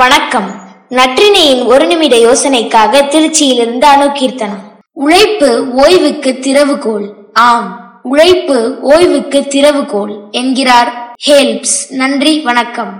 வணக்கம். நற்றினையின் ஒரு நிமிட யோசனைக்காக திருச்சியிலிருந்து அணுகீர்த்தனம் உழைப்பு ஓய்வுக்கு திறவுகோல் ஆம் உழைப்பு ஓய்வுக்கு திறவுகோல் என்கிறார் ஹேல்ப்ஸ். நன்றி வணக்கம்.